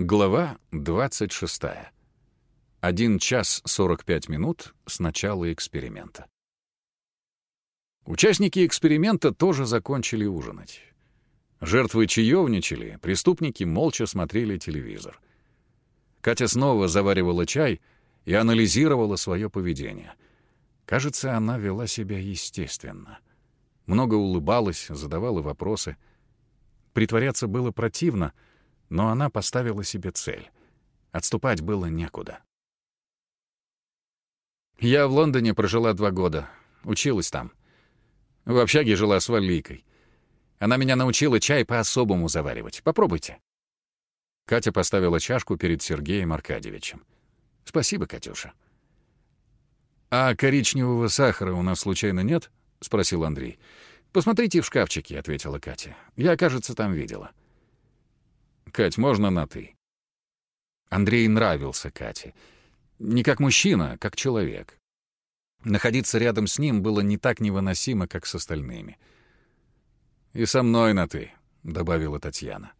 Глава 26. Один час 45 минут с начала эксперимента. Участники эксперимента тоже закончили ужинать. Жертвы чаевничали, преступники молча смотрели телевизор. Катя снова заваривала чай и анализировала свое поведение. Кажется, она вела себя естественно. Много улыбалась, задавала вопросы. Притворяться было противно — но она поставила себе цель. Отступать было некуда. Я в Лондоне прожила два года. Училась там. В общаге жила с Валлийкой. Она меня научила чай по-особому заваривать. Попробуйте. Катя поставила чашку перед Сергеем Аркадьевичем. «Спасибо, Катюша». «А коричневого сахара у нас случайно нет?» — спросил Андрей. «Посмотрите в шкафчике», — ответила Катя. «Я, кажется, там видела». Кать, можно на «ты»?» Андрей нравился Кате. Не как мужчина, а как человек. Находиться рядом с ним было не так невыносимо, как с остальными. «И со мной на «ты», — добавила Татьяна.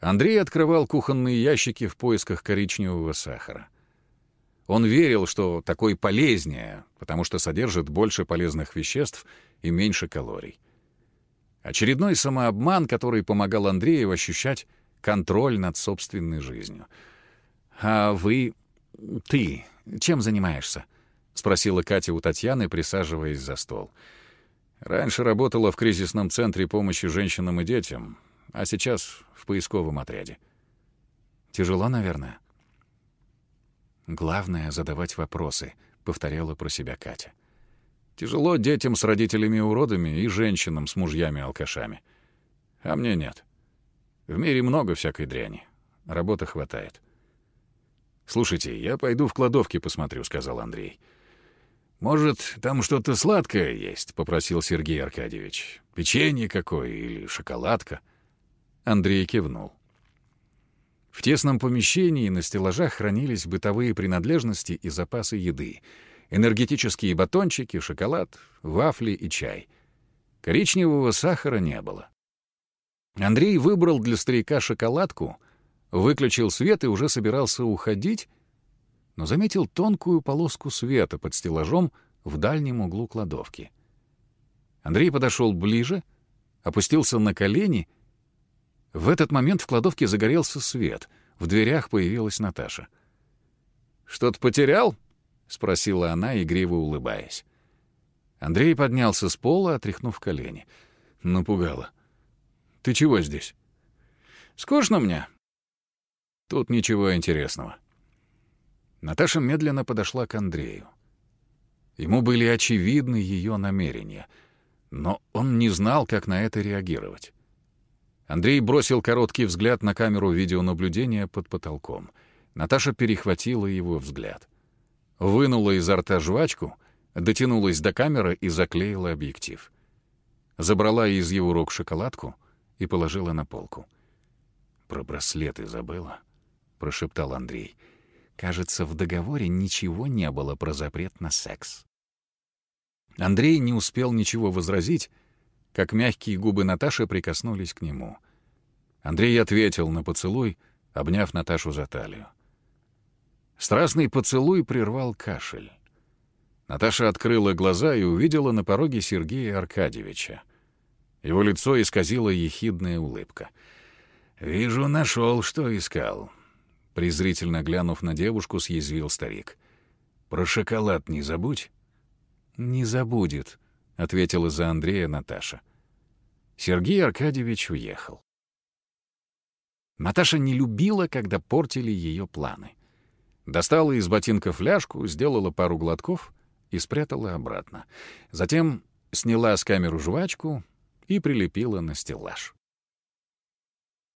Андрей открывал кухонные ящики в поисках коричневого сахара. Он верил, что такой полезнее, потому что содержит больше полезных веществ и меньше калорий. Очередной самообман, который помогал Андрею ощущать контроль над собственной жизнью. «А вы... ты чем занимаешься?» — спросила Катя у Татьяны, присаживаясь за стол. «Раньше работала в кризисном центре помощи женщинам и детям, а сейчас в поисковом отряде». «Тяжело, наверное?» «Главное — задавать вопросы», — повторяла про себя Катя. Тяжело детям с родителями-уродами и женщинам с мужьями-алкашами. А мне нет. В мире много всякой дряни. Работы хватает. «Слушайте, я пойду в кладовке посмотрю», — сказал Андрей. «Может, там что-то сладкое есть?» — попросил Сергей Аркадьевич. «Печенье какое или шоколадка?» Андрей кивнул. В тесном помещении на стеллажах хранились бытовые принадлежности и запасы еды — энергетические батончики, шоколад, вафли и чай. Коричневого сахара не было. Андрей выбрал для старика шоколадку, выключил свет и уже собирался уходить, но заметил тонкую полоску света под стеллажом в дальнем углу кладовки. Андрей подошел ближе, опустился на колени. В этот момент в кладовке загорелся свет. В дверях появилась Наташа. «Что-то потерял?» — спросила она, игриво улыбаясь. Андрей поднялся с пола, отряхнув колени. Напугала. «Ты чего здесь?» «Скучно мне». «Тут ничего интересного». Наташа медленно подошла к Андрею. Ему были очевидны ее намерения, но он не знал, как на это реагировать. Андрей бросил короткий взгляд на камеру видеонаблюдения под потолком. Наташа перехватила его взгляд — вынула изо рта жвачку, дотянулась до камеры и заклеила объектив. Забрала из его рук шоколадку и положила на полку. «Про браслеты забыла?» — прошептал Андрей. «Кажется, в договоре ничего не было про запрет на секс». Андрей не успел ничего возразить, как мягкие губы Наташи прикоснулись к нему. Андрей ответил на поцелуй, обняв Наташу за талию. Страстный поцелуй прервал кашель. Наташа открыла глаза и увидела на пороге Сергея Аркадьевича. Его лицо исказила ехидная улыбка. «Вижу, нашел, что искал». Презрительно глянув на девушку, съязвил старик. «Про шоколад не забудь». «Не забудет», — ответила за Андрея Наташа. Сергей Аркадьевич уехал. Наташа не любила, когда портили ее планы. Достала из ботинка фляжку, сделала пару глотков и спрятала обратно. Затем сняла с камеру жвачку и прилепила на стеллаж.